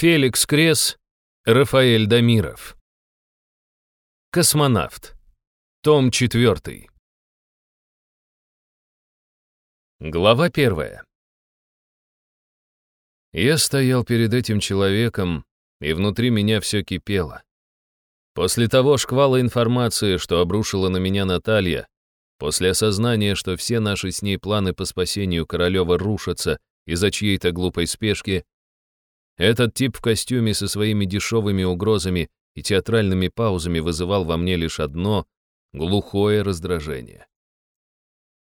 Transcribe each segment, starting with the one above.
Феликс Крес, Рафаэль Дамиров. Космонавт. Том 4. Глава 1. Я стоял перед этим человеком, и внутри меня все кипело. После того шквала информации, что обрушила на меня Наталья, после осознания, что все наши с ней планы по спасению Королева рушатся из-за чьей-то глупой спешки, этот тип в костюме со своими дешевыми угрозами и театральными паузами вызывал во мне лишь одно — глухое раздражение.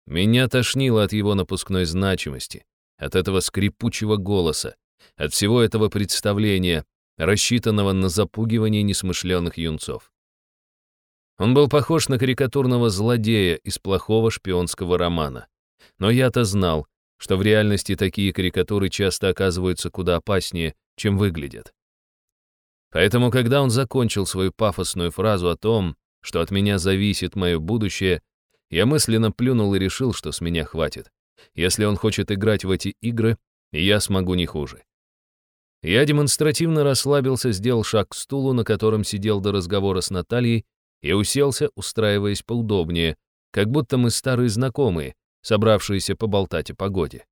Меня тошнило от его напускной значимости, от этого скрипучего голоса, от всего этого представления, рассчитанного на запугивание несмышленных юнцов. Он был похож на карикатурного злодея из плохого шпионского романа. Но я-то знал, что в реальности такие карикатуры часто оказываются куда опаснее, чем выглядят. Поэтому, когда он закончил свою пафосную фразу о том, что от меня зависит мое будущее, я мысленно плюнул и решил, что с меня хватит. Если он хочет играть в эти игры, я смогу не хуже. Я демонстративно расслабился, сделал шаг к стулу, на котором сидел до разговора с Натальей, и уселся, устраиваясь поудобнее, как будто мы старые знакомые, собравшиеся поболтать о погоде.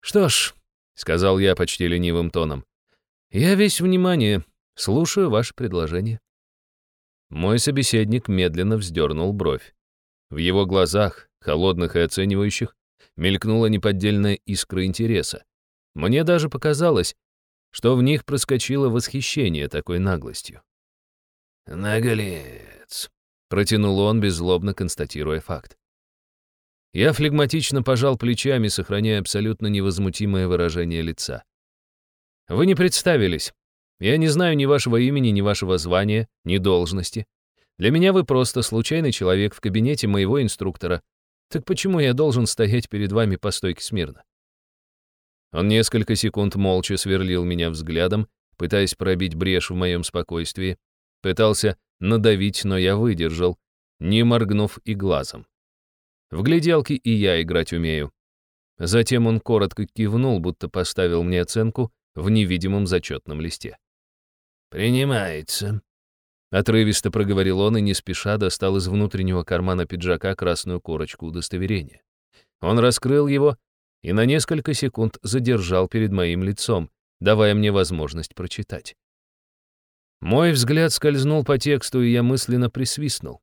«Что ж», — сказал я почти ленивым тоном, — «я весь внимание, слушаю ваше предложение». Мой собеседник медленно вздернул бровь. В его глазах, холодных и оценивающих, мелькнула неподдельная искра интереса. Мне даже показалось, что в них проскочило восхищение такой наглостью. «Наглец», — протянул он, беззлобно констатируя факт. Я флегматично пожал плечами, сохраняя абсолютно невозмутимое выражение лица. «Вы не представились. Я не знаю ни вашего имени, ни вашего звания, ни должности. Для меня вы просто случайный человек в кабинете моего инструктора. Так почему я должен стоять перед вами по стойке смирно?» Он несколько секунд молча сверлил меня взглядом, пытаясь пробить брешь в моем спокойствии. Пытался надавить, но я выдержал, не моргнув и глазом. В гляделки и я играть умею. Затем он коротко кивнул, будто поставил мне оценку в невидимом зачетном листе. «Принимается», — отрывисто проговорил он и не спеша достал из внутреннего кармана пиджака красную корочку удостоверения. Он раскрыл его и на несколько секунд задержал перед моим лицом, давая мне возможность прочитать. Мой взгляд скользнул по тексту, и я мысленно присвистнул.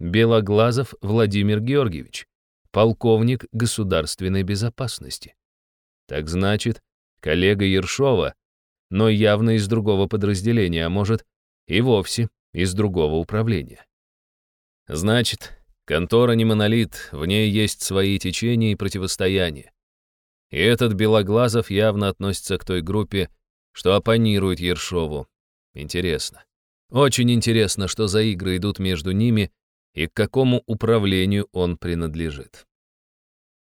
Белоглазов Владимир Георгиевич, полковник государственной безопасности. Так значит, коллега Ершова, но явно из другого подразделения, а может, и вовсе из другого управления. Значит, контора не монолит, в ней есть свои течения и противостояния. И этот Белоглазов явно относится к той группе, что оппонирует Ершову. Интересно. Очень интересно, что за игры идут между ними и к какому управлению он принадлежит.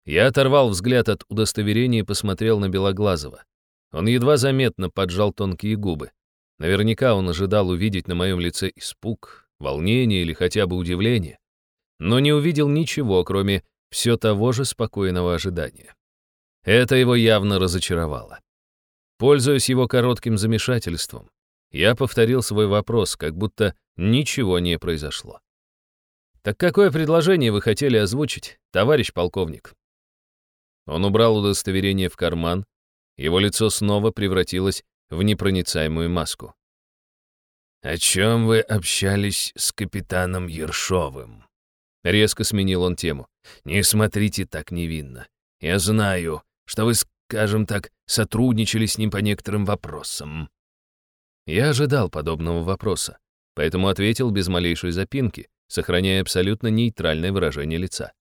Я оторвал взгляд от удостоверения и посмотрел на Белоглазова. Он едва заметно поджал тонкие губы. Наверняка он ожидал увидеть на моем лице испуг, волнение или хотя бы удивление, но не увидел ничего, кроме все того же спокойного ожидания. Это его явно разочаровало. Пользуясь его коротким замешательством, я повторил свой вопрос, как будто ничего не произошло. «Так какое предложение вы хотели озвучить, товарищ полковник?» Он убрал удостоверение в карман, его лицо снова превратилось в непроницаемую маску. «О чем вы общались с капитаном Ершовым?» Резко сменил он тему. «Не смотрите так невинно. Я знаю, что вы, скажем так, сотрудничали с ним по некоторым вопросам». Я ожидал подобного вопроса, поэтому ответил без малейшей запинки, сохраняя абсолютно нейтральное выражение лица.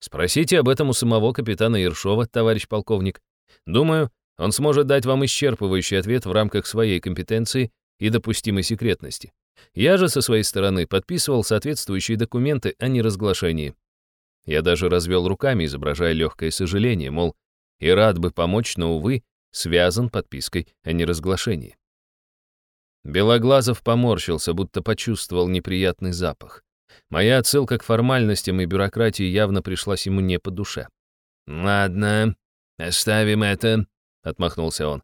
Спросите об этом у самого капитана Ершова, товарищ полковник. Думаю, он сможет дать вам исчерпывающий ответ в рамках своей компетенции и допустимой секретности. Я же со своей стороны подписывал соответствующие документы о неразглашении. Я даже развел руками, изображая легкое сожаление, мол, и рад бы помочь, но, увы, связан подпиской о неразглашении. Белоглазов поморщился, будто почувствовал неприятный запах. Моя отсылка к формальностям и бюрократии явно пришлась ему не по душе. «Ладно, оставим это», — отмахнулся он.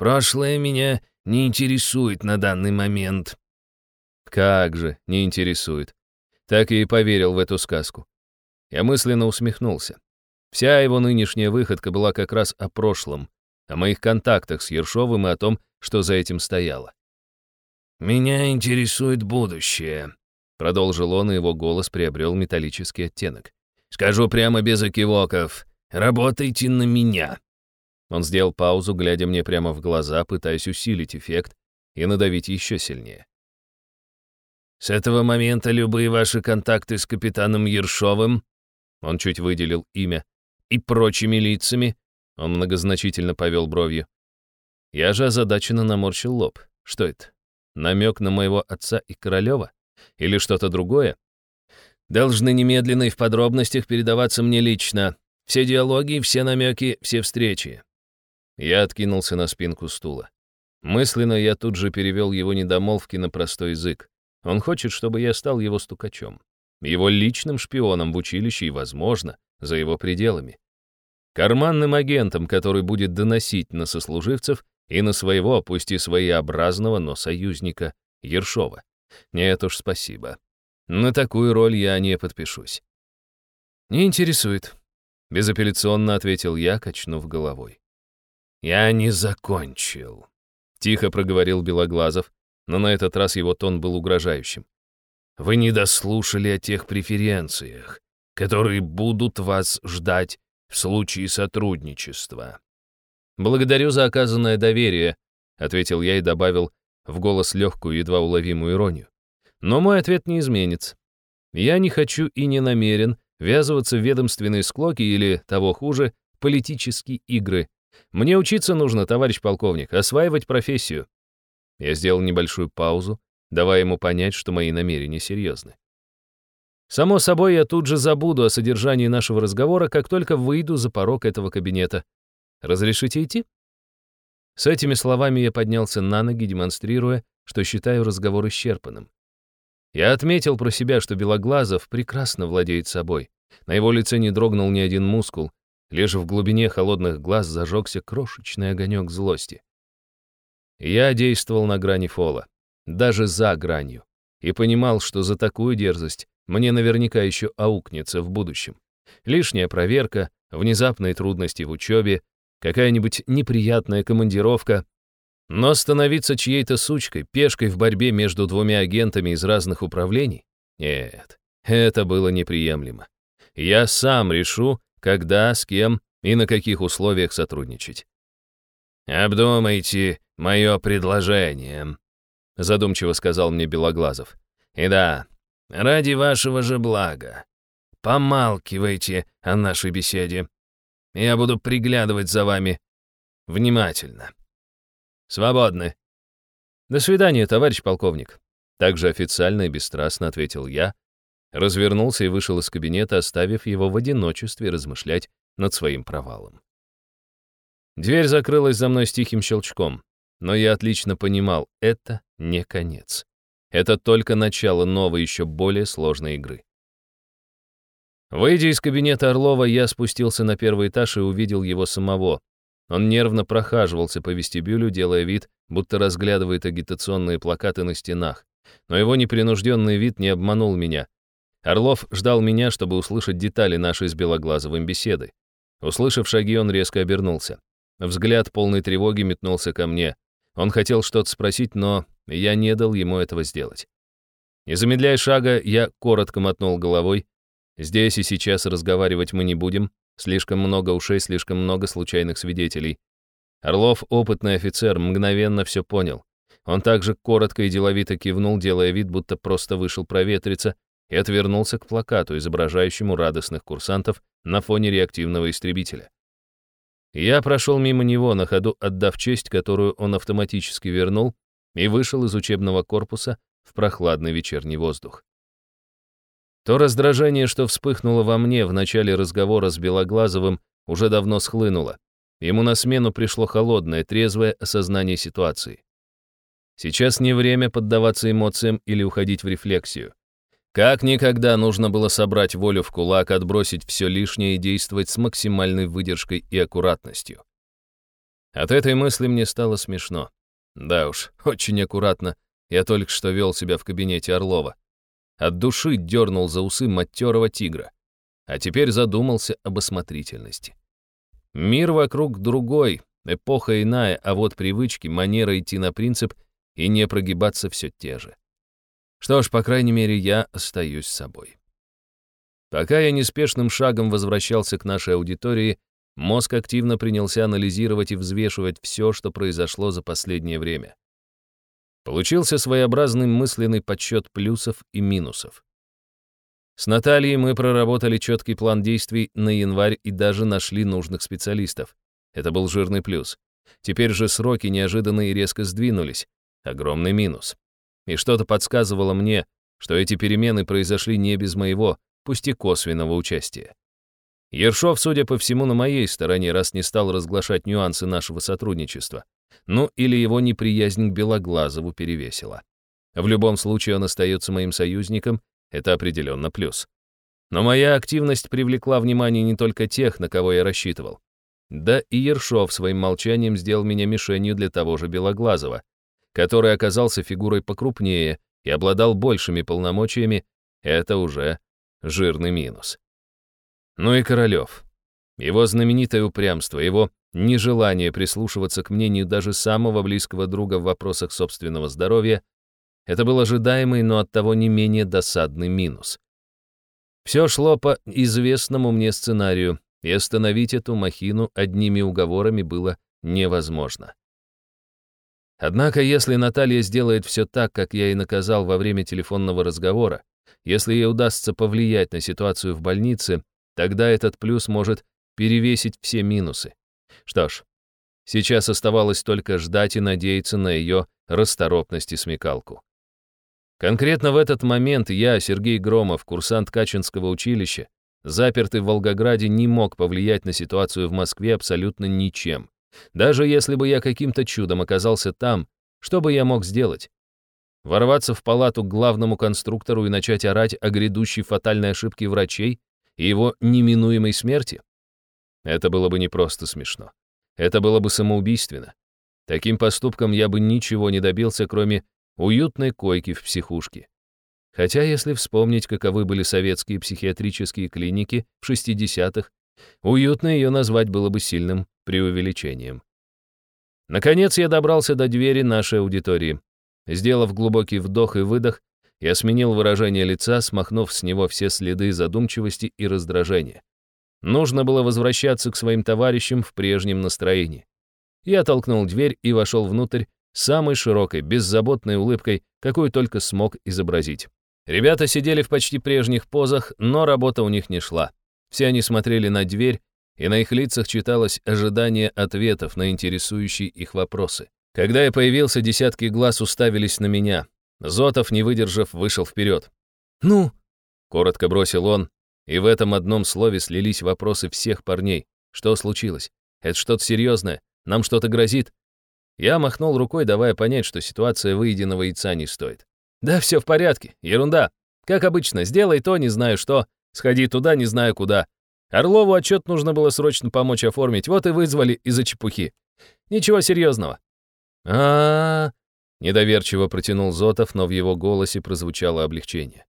Прошлое меня не интересует на данный момент». Как же, не интересует. Так и поверил в эту сказку. Я мысленно усмехнулся. Вся его нынешняя выходка была как раз о прошлом, о моих контактах с Ершовым и о том, что за этим стояло. «Меня интересует будущее», — продолжил он, и его голос приобрел металлический оттенок. «Скажу прямо без окивоков. Работайте на меня». Он сделал паузу, глядя мне прямо в глаза, пытаясь усилить эффект и надавить еще сильнее. «С этого момента любые ваши контакты с капитаном Ершовым он чуть выделил имя. «И прочими лицами?» Он многозначительно повел бровью. Я же озадаченно наморщил лоб. Что это? Намек на моего отца и Королева? Или что-то другое? Должны немедленно и в подробностях передаваться мне лично. Все диалоги, все намеки, все встречи. Я откинулся на спинку стула. Мысленно я тут же перевел его недомолвки на простой язык. Он хочет, чтобы я стал его стукачом его личным шпионом в училище и, возможно, за его пределами. Карманным агентом, который будет доносить на сослуживцев и на своего, пусть и своеобразного, но союзника, Ершова. Нет уж, спасибо. На такую роль я не подпишусь. «Не интересует», — безапелляционно ответил я, качнув головой. «Я не закончил», — тихо проговорил Белоглазов, но на этот раз его тон был угрожающим. Вы не дослушали о тех преференциях, которые будут вас ждать в случае сотрудничества. Благодарю за оказанное доверие, ответил я и добавил в голос легкую, едва уловимую иронию. Но мой ответ не изменится. Я не хочу и не намерен ввязываться в ведомственные склоки или, того хуже, политические игры. Мне учиться нужно, товарищ полковник, осваивать профессию. Я сделал небольшую паузу, давая ему понять, что мои намерения серьезны. Само собой, я тут же забуду о содержании нашего разговора, как только выйду за порог этого кабинета. Разрешите идти? С этими словами я поднялся на ноги, демонстрируя, что считаю разговор исчерпанным. Я отметил про себя, что Белоглазов прекрасно владеет собой. На его лице не дрогнул ни один мускул, лишь в глубине холодных глаз зажегся крошечный огонек злости. Я действовал на грани фола даже за гранью, и понимал, что за такую дерзость мне наверняка еще аукнется в будущем. Лишняя проверка, внезапные трудности в учебе, какая-нибудь неприятная командировка. Но становиться чьей-то сучкой, пешкой в борьбе между двумя агентами из разных управлений? Нет, это было неприемлемо. Я сам решу, когда, с кем и на каких условиях сотрудничать. «Обдумайте мое предложение», задумчиво сказал мне Белоглазов. И да, ради вашего же блага. Помалкивайте о нашей беседе. Я буду приглядывать за вами внимательно. Свободны. До свидания, товарищ полковник. Также официально и бесстрастно ответил я, развернулся и вышел из кабинета, оставив его в одиночестве размышлять над своим провалом. Дверь закрылась за мной с тихим щелчком. Но я отлично понимал, это не конец. Это только начало новой, еще более сложной игры. Выйдя из кабинета Орлова, я спустился на первый этаж и увидел его самого. Он нервно прохаживался по вестибюлю, делая вид, будто разглядывает агитационные плакаты на стенах. Но его непринужденный вид не обманул меня. Орлов ждал меня, чтобы услышать детали нашей с Белоглазовым беседы. Услышав шаги, он резко обернулся. Взгляд полной тревоги метнулся ко мне. Он хотел что-то спросить, но я не дал ему этого сделать. Не замедляя шага, я коротко мотнул головой. Здесь и сейчас разговаривать мы не будем. Слишком много ушей, слишком много случайных свидетелей. Орлов, опытный офицер, мгновенно все понял. Он также коротко и деловито кивнул, делая вид, будто просто вышел проветриться, и отвернулся к плакату, изображающему радостных курсантов на фоне реактивного истребителя. Я прошел мимо него, на ходу отдав честь, которую он автоматически вернул, и вышел из учебного корпуса в прохладный вечерний воздух. То раздражение, что вспыхнуло во мне в начале разговора с Белоглазовым, уже давно схлынуло. Ему на смену пришло холодное, трезвое осознание ситуации. Сейчас не время поддаваться эмоциям или уходить в рефлексию. Как никогда нужно было собрать волю в кулак, отбросить все лишнее и действовать с максимальной выдержкой и аккуратностью. От этой мысли мне стало смешно. Да уж, очень аккуратно я только что вел себя в кабинете Орлова. От души дернул за усы матерого тигра. А теперь задумался об осмотрительности. Мир вокруг другой, эпоха иная, а вот привычки, манера идти на принцип и не прогибаться все те же. Что ж, по крайней мере, я остаюсь собой. Пока я неспешным шагом возвращался к нашей аудитории, мозг активно принялся анализировать и взвешивать все, что произошло за последнее время. Получился своеобразный мысленный подсчет плюсов и минусов. С Натальей мы проработали четкий план действий на январь и даже нашли нужных специалистов. Это был жирный плюс. Теперь же сроки неожиданно и резко сдвинулись. Огромный минус. И что-то подсказывало мне, что эти перемены произошли не без моего, пусть и косвенного участия. Ершов, судя по всему, на моей стороне, раз не стал разглашать нюансы нашего сотрудничества. Ну, или его неприязнь к Белоглазову перевесила. В любом случае он остается моим союзником, это определенно плюс. Но моя активность привлекла внимание не только тех, на кого я рассчитывал. Да и Ершов своим молчанием сделал меня мишенью для того же Белоглазова, который оказался фигурой покрупнее и обладал большими полномочиями, это уже жирный минус. Ну и Королёв. Его знаменитое упрямство, его нежелание прислушиваться к мнению даже самого близкого друга в вопросах собственного здоровья, это был ожидаемый, но оттого не менее досадный минус. Все шло по известному мне сценарию, и остановить эту махину одними уговорами было невозможно. Однако, если Наталья сделает все так, как я и наказал во время телефонного разговора, если ей удастся повлиять на ситуацию в больнице, тогда этот плюс может перевесить все минусы. Что ж, сейчас оставалось только ждать и надеяться на ее расторопность и смекалку. Конкретно в этот момент я, Сергей Громов, курсант Качинского училища, запертый в Волгограде, не мог повлиять на ситуацию в Москве абсолютно ничем. Даже если бы я каким-то чудом оказался там, что бы я мог сделать? Ворваться в палату к главному конструктору и начать орать о грядущей фатальной ошибке врачей и его неминуемой смерти? Это было бы не просто смешно. Это было бы самоубийственно. Таким поступком я бы ничего не добился, кроме уютной койки в психушке. Хотя, если вспомнить, каковы были советские психиатрические клиники в 60-х, уютно ее назвать было бы сильным преувеличением. Наконец я добрался до двери нашей аудитории. Сделав глубокий вдох и выдох, я сменил выражение лица, смахнув с него все следы задумчивости и раздражения. Нужно было возвращаться к своим товарищам в прежнем настроении. Я толкнул дверь и вошел внутрь самой широкой, беззаботной улыбкой, какую только смог изобразить. Ребята сидели в почти прежних позах, но работа у них не шла. Все они смотрели на дверь, и на их лицах читалось ожидание ответов на интересующие их вопросы. Когда я появился, десятки глаз уставились на меня. Зотов, не выдержав, вышел вперед. «Ну?» — коротко бросил он, и в этом одном слове слились вопросы всех парней. Что случилось? Это что-то серьезное? Нам что-то грозит? Я махнул рукой, давая понять, что ситуация выеденного яйца не стоит. «Да все в порядке, ерунда. Как обычно, сделай то, не знаю что, сходи туда, не знаю куда. Орлову отчет нужно было срочно помочь оформить, вот и вызвали из-за чепухи. Ничего серьезного а, -а, -а недоверчиво протянул Зотов, но в его голосе прозвучало облегчение.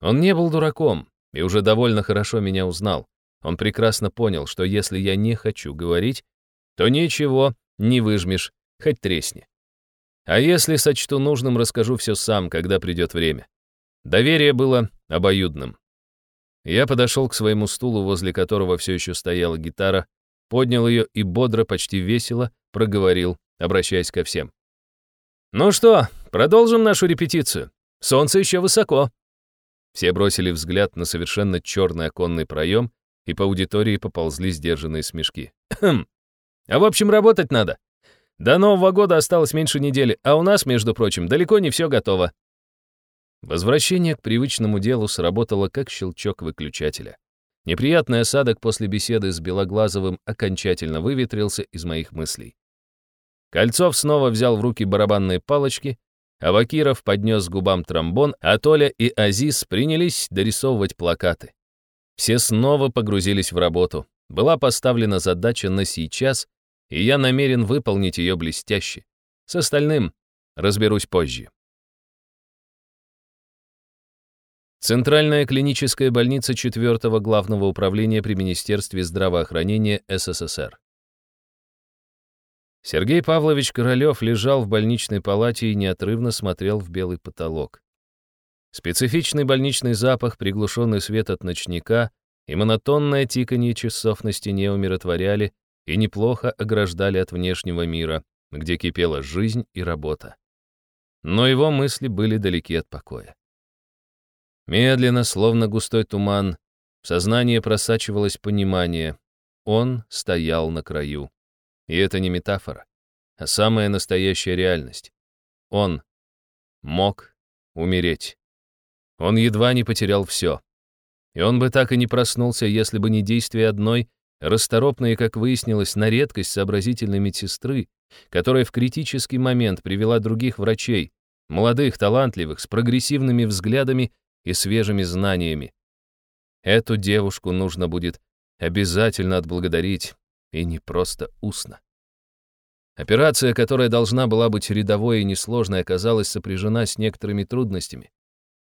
Он не был дураком и уже довольно хорошо меня узнал. Он прекрасно понял, что если я не хочу говорить, то ничего не выжмешь, хоть тресни. А если сочту нужным, расскажу все сам, когда придет время. Доверие было обоюдным. Я подошел к своему стулу, возле которого все еще стояла гитара, поднял ее и бодро, почти весело проговорил, обращаясь ко всем. «Ну что, продолжим нашу репетицию. Солнце еще высоко». Все бросили взгляд на совершенно черный оконный проем, и по аудитории поползли сдержанные смешки. «Хм. А в общем, работать надо. До Нового года осталось меньше недели, а у нас, между прочим, далеко не все готово». Возвращение к привычному делу сработало как щелчок выключателя. Неприятный осадок после беседы с Белоглазовым окончательно выветрился из моих мыслей. Кольцов снова взял в руки барабанные палочки, а Вакиров поднес губам тромбон, а Толя и Азиз принялись дорисовывать плакаты. Все снова погрузились в работу. Была поставлена задача на сейчас, и я намерен выполнить ее блестяще. С остальным разберусь позже. Центральная клиническая больница 4 главного управления при Министерстве здравоохранения СССР. Сергей Павлович Королёв лежал в больничной палате и неотрывно смотрел в белый потолок. Специфичный больничный запах, приглушенный свет от ночника и монотонное тиканье часов на стене умиротворяли и неплохо ограждали от внешнего мира, где кипела жизнь и работа. Но его мысли были далеки от покоя. Медленно, словно густой туман, в сознание просачивалось понимание. Он стоял на краю. И это не метафора, а самая настоящая реальность. Он мог умереть. Он едва не потерял все. И он бы так и не проснулся, если бы не действие одной, расторопной, как выяснилось, на редкость сообразительной медсестры, которая в критический момент привела других врачей, молодых, талантливых, с прогрессивными взглядами и свежими знаниями. Эту девушку нужно будет обязательно отблагодарить, и не просто устно. Операция, которая должна была быть рядовой и несложной, оказалась сопряжена с некоторыми трудностями.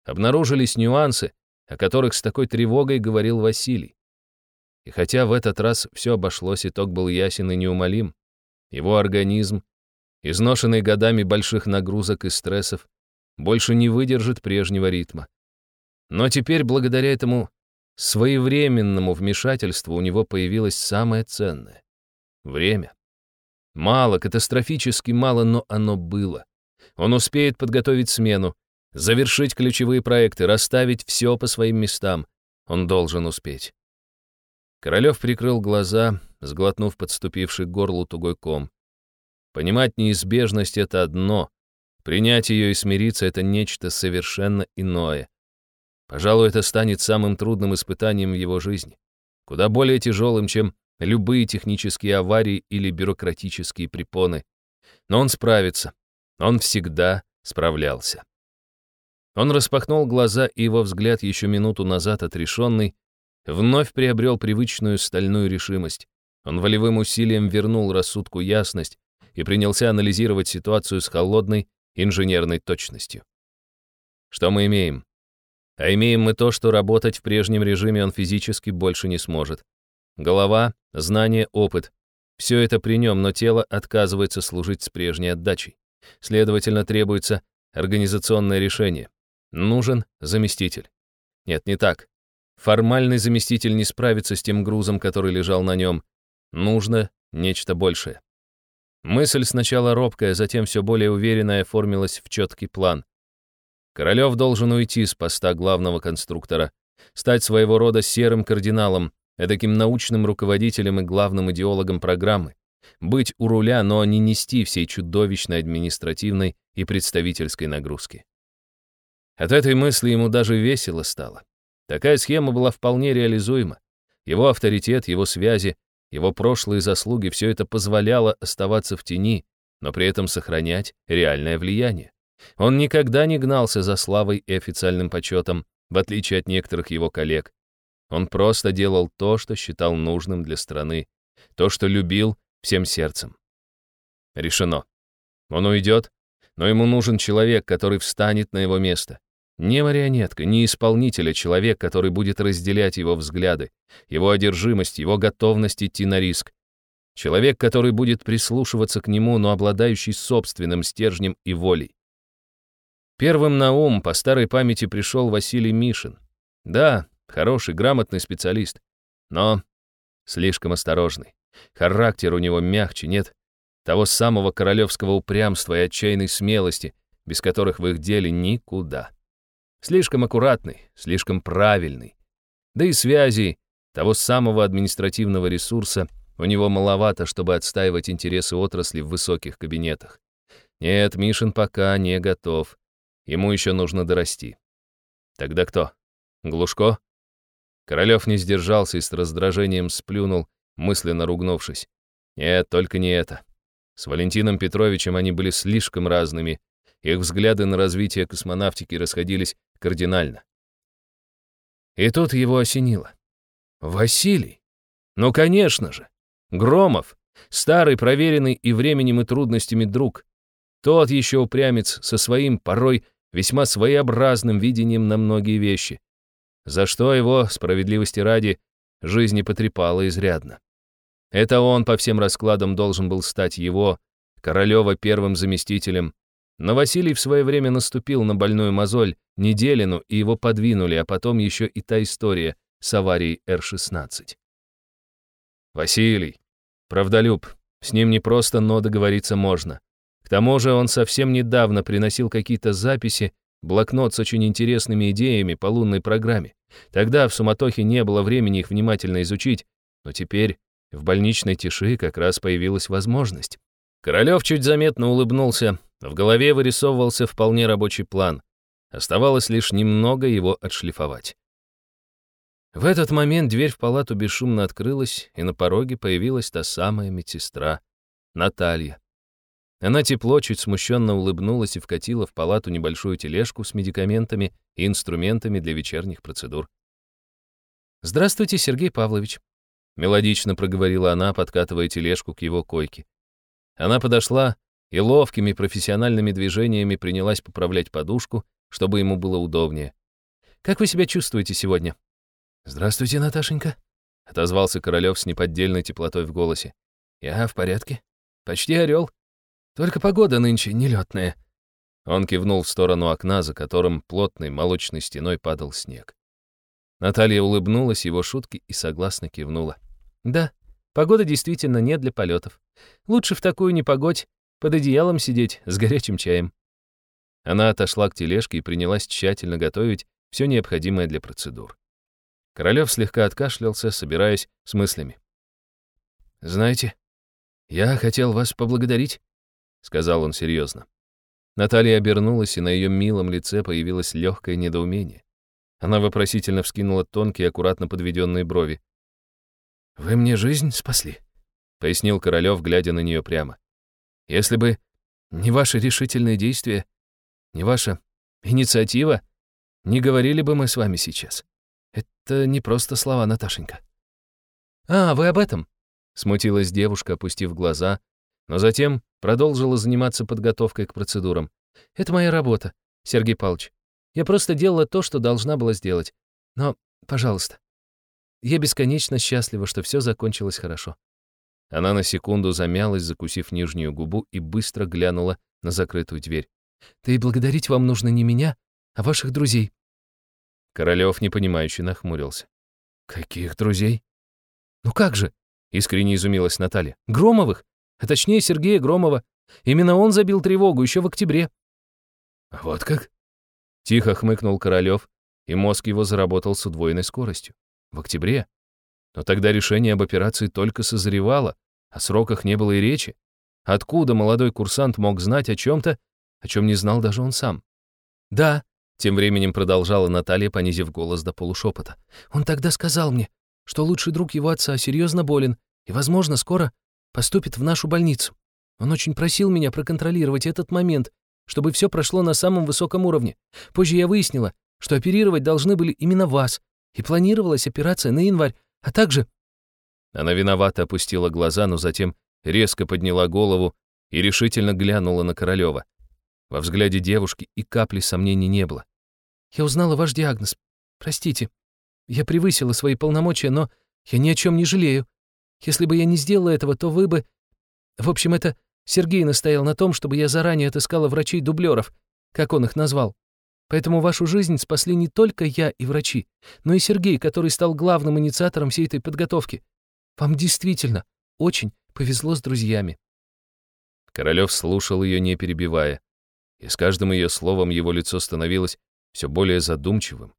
Обнаружились нюансы, о которых с такой тревогой говорил Василий. И хотя в этот раз все обошлось, итог был ясен и неумолим. Его организм, изношенный годами больших нагрузок и стрессов, больше не выдержит прежнего ритма. Но теперь, благодаря этому своевременному вмешательству, у него появилось самое ценное — время. Мало, катастрофически мало, но оно было. Он успеет подготовить смену, завершить ключевые проекты, расставить все по своим местам. Он должен успеть. Королёв прикрыл глаза, сглотнув подступивший к горлу тугой ком. Понимать неизбежность — это одно, принять ее и смириться — это нечто совершенно иное. Пожалуй, это станет самым трудным испытанием в его жизни. Куда более тяжелым, чем любые технические аварии или бюрократические препоны. Но он справится. Он всегда справлялся. Он распахнул глаза, и его взгляд, еще минуту назад отрешенный, вновь приобрел привычную стальную решимость. Он волевым усилием вернул рассудку ясность и принялся анализировать ситуацию с холодной инженерной точностью. Что мы имеем? А имеем мы то, что работать в прежнем режиме он физически больше не сможет. Голова, знание, опыт — все это при нем, но тело отказывается служить с прежней отдачей. Следовательно, требуется организационное решение. Нужен заместитель. Нет, не так. Формальный заместитель не справится с тем грузом, который лежал на нем. Нужно нечто большее. Мысль сначала робкая, затем все более уверенная оформилась в четкий план. Королёв должен уйти с поста главного конструктора, стать своего рода серым кардиналом, таким научным руководителем и главным идеологом программы, быть у руля, но не нести всей чудовищной административной и представительской нагрузки. От этой мысли ему даже весело стало. Такая схема была вполне реализуема. Его авторитет, его связи, его прошлые заслуги — все это позволяло оставаться в тени, но при этом сохранять реальное влияние. Он никогда не гнался за славой и официальным почетом, в отличие от некоторых его коллег. Он просто делал то, что считал нужным для страны, то, что любил всем сердцем. Решено. Он уйдет, но ему нужен человек, который встанет на его место. Не марионетка, не исполнитель, а человек, который будет разделять его взгляды, его одержимость, его готовность идти на риск. Человек, который будет прислушиваться к нему, но обладающий собственным стержнем и волей. Первым на ум по старой памяти пришел Василий Мишин. Да, хороший, грамотный специалист, но слишком осторожный. Характер у него мягче, нет того самого королевского упрямства и отчаянной смелости, без которых в их деле никуда. Слишком аккуратный, слишком правильный. Да и связи, того самого административного ресурса у него маловато, чтобы отстаивать интересы отрасли в высоких кабинетах. Нет, Мишин пока не готов. Ему еще нужно дорасти. Тогда кто? Глушко? Королев не сдержался и с раздражением сплюнул, мысленно ругнувшись. Нет, только не это. С Валентином Петровичем они были слишком разными. Их взгляды на развитие космонавтики расходились кардинально. И тут его осенило. Василий? Ну, конечно же. Громов. Старый, проверенный и временем и трудностями друг. Тот еще упрямец со своим, порой, весьма своеобразным видением на многие вещи. За что его, справедливости ради, жизни потрепало изрядно. Это он по всем раскладам должен был стать его, Королева, первым заместителем, но Василий в свое время наступил на больную мозоль Неделину, и его подвинули, а потом еще и та история с аварией Р-16. Василий, правдолюб, с ним не просто, но договориться можно. Тому же он совсем недавно приносил какие-то записи, блокнот с очень интересными идеями по лунной программе. Тогда в суматохе не было времени их внимательно изучить, но теперь в больничной тиши как раз появилась возможность. Королёв чуть заметно улыбнулся, в голове вырисовывался вполне рабочий план. Оставалось лишь немного его отшлифовать. В этот момент дверь в палату бесшумно открылась, и на пороге появилась та самая медсестра, Наталья. Она тепло, чуть смущенно улыбнулась и вкатила в палату небольшую тележку с медикаментами и инструментами для вечерних процедур. «Здравствуйте, Сергей Павлович», — мелодично проговорила она, подкатывая тележку к его койке. Она подошла и ловкими профессиональными движениями принялась поправлять подушку, чтобы ему было удобнее. «Как вы себя чувствуете сегодня?» «Здравствуйте, Наташенька», — отозвался Королёв с неподдельной теплотой в голосе. «Я в порядке. Почти орел. Только погода нынче нелетная». Он кивнул в сторону окна, за которым плотной молочной стеной падал снег. Наталья улыбнулась его шутке и согласно кивнула. «Да, погода действительно не для полетов. Лучше в такую непогодь под одеялом сидеть с горячим чаем». Она отошла к тележке и принялась тщательно готовить все необходимое для процедур. Королёв слегка откашлялся, собираясь с мыслями. «Знаете, я хотел вас поблагодарить», — сказал он серьезно. Наталья обернулась, и на ее милом лице появилось легкое недоумение. Она вопросительно вскинула тонкие, аккуратно подведенные брови. «Вы мне жизнь спасли», — пояснил Королёв, глядя на нее прямо. «Если бы не ваши решительные действия, не ваша инициатива, не говорили бы мы с вами сейчас. Это не просто слова, Наташенька. «А, вы об этом?» — смутилась девушка, опустив глаза, но затем продолжила заниматься подготовкой к процедурам. «Это моя работа, Сергей Павлович. Я просто делала то, что должна была сделать. Но, пожалуйста, я бесконечно счастлива, что все закончилось хорошо». Она на секунду замялась, закусив нижнюю губу, и быстро глянула на закрытую дверь. «Да и благодарить вам нужно не меня, а ваших друзей. Королёв непонимающе нахмурился. «Каких друзей?» «Ну как же?» — искренне изумилась Наталья. «Громовых, а точнее Сергея Громова. Именно он забил тревогу еще в октябре». «Вот как?» Тихо хмыкнул Королёв, и мозг его заработал с удвоенной скоростью. В октябре. Но тогда решение об операции только созревало, о сроках не было и речи. Откуда молодой курсант мог знать о чем-то, о чем не знал даже он сам? Да, тем временем продолжала Наталья, понизив голос до полушепота. «Он тогда сказал мне, что лучший друг его отца серьезно болен и, возможно, скоро поступит в нашу больницу. Он очень просил меня проконтролировать этот момент, чтобы все прошло на самом высоком уровне. Позже я выяснила, что оперировать должны были именно вас, и планировалась операция на январь, а также...» Она виновато опустила глаза, но затем резко подняла голову и решительно глянула на Королева. Во взгляде девушки и капли сомнений не было. Я узнала ваш диагноз. Простите. Я превысила свои полномочия, но я ни о чем не жалею. Если бы я не сделала этого, то вы бы... В общем, это Сергей настоял на том, чтобы я заранее отыскала врачей-дублеров, как он их назвал. Поэтому вашу жизнь спасли не только я и врачи, но и Сергей, который стал главным инициатором всей этой подготовки. Вам действительно очень повезло с друзьями». Королёв слушал ее, не перебивая, и с каждым ее словом его лицо становилось все более задумчивым.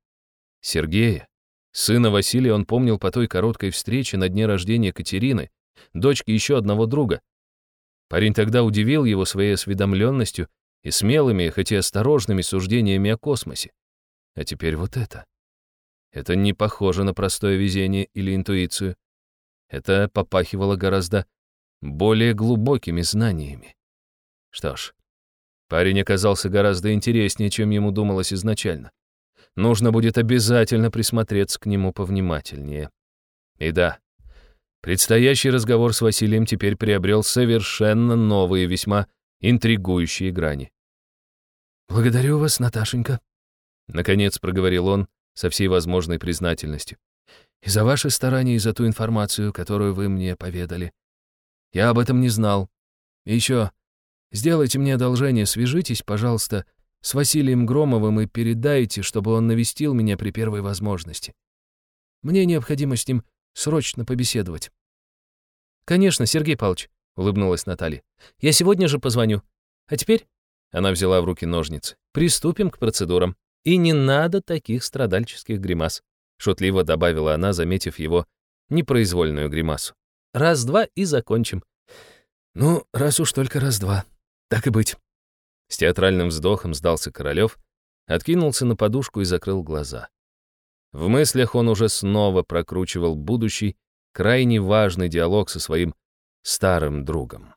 Сергея, сына Василия, он помнил по той короткой встрече на дне рождения Катерины, дочки еще одного друга. Парень тогда удивил его своей осведомленностью и смелыми, хоть и осторожными суждениями о космосе. А теперь вот это. Это не похоже на простое везение или интуицию. Это попахивало гораздо более глубокими знаниями. Что ж, Парень оказался гораздо интереснее, чем ему думалось изначально. Нужно будет обязательно присмотреться к нему повнимательнее. И да, Предстоящий разговор с Василием теперь приобрел совершенно новые, весьма интригующие грани. «Благодарю вас, Наташенька», — наконец проговорил он со всей возможной признательностью. «И за ваши старания, и за ту информацию, которую вы мне поведали. Я об этом не знал. И еще, сделайте мне одолжение, свяжитесь, пожалуйста, с Василием Громовым и передайте, чтобы он навестил меня при первой возможности. Мне необходимо с ним срочно побеседовать». «Конечно, Сергей Павлович», — улыбнулась Наталья. «Я сегодня же позвоню. А теперь...» — она взяла в руки ножницы. «Приступим к процедурам. И не надо таких страдальческих гримас», — шутливо добавила она, заметив его непроизвольную гримасу. «Раз-два и закончим». «Ну, раз уж только раз-два. Так и быть». С театральным вздохом сдался Королёв, откинулся на подушку и закрыл глаза. В мыслях он уже снова прокручивал будущий, крайне важный диалог со своим старым другом.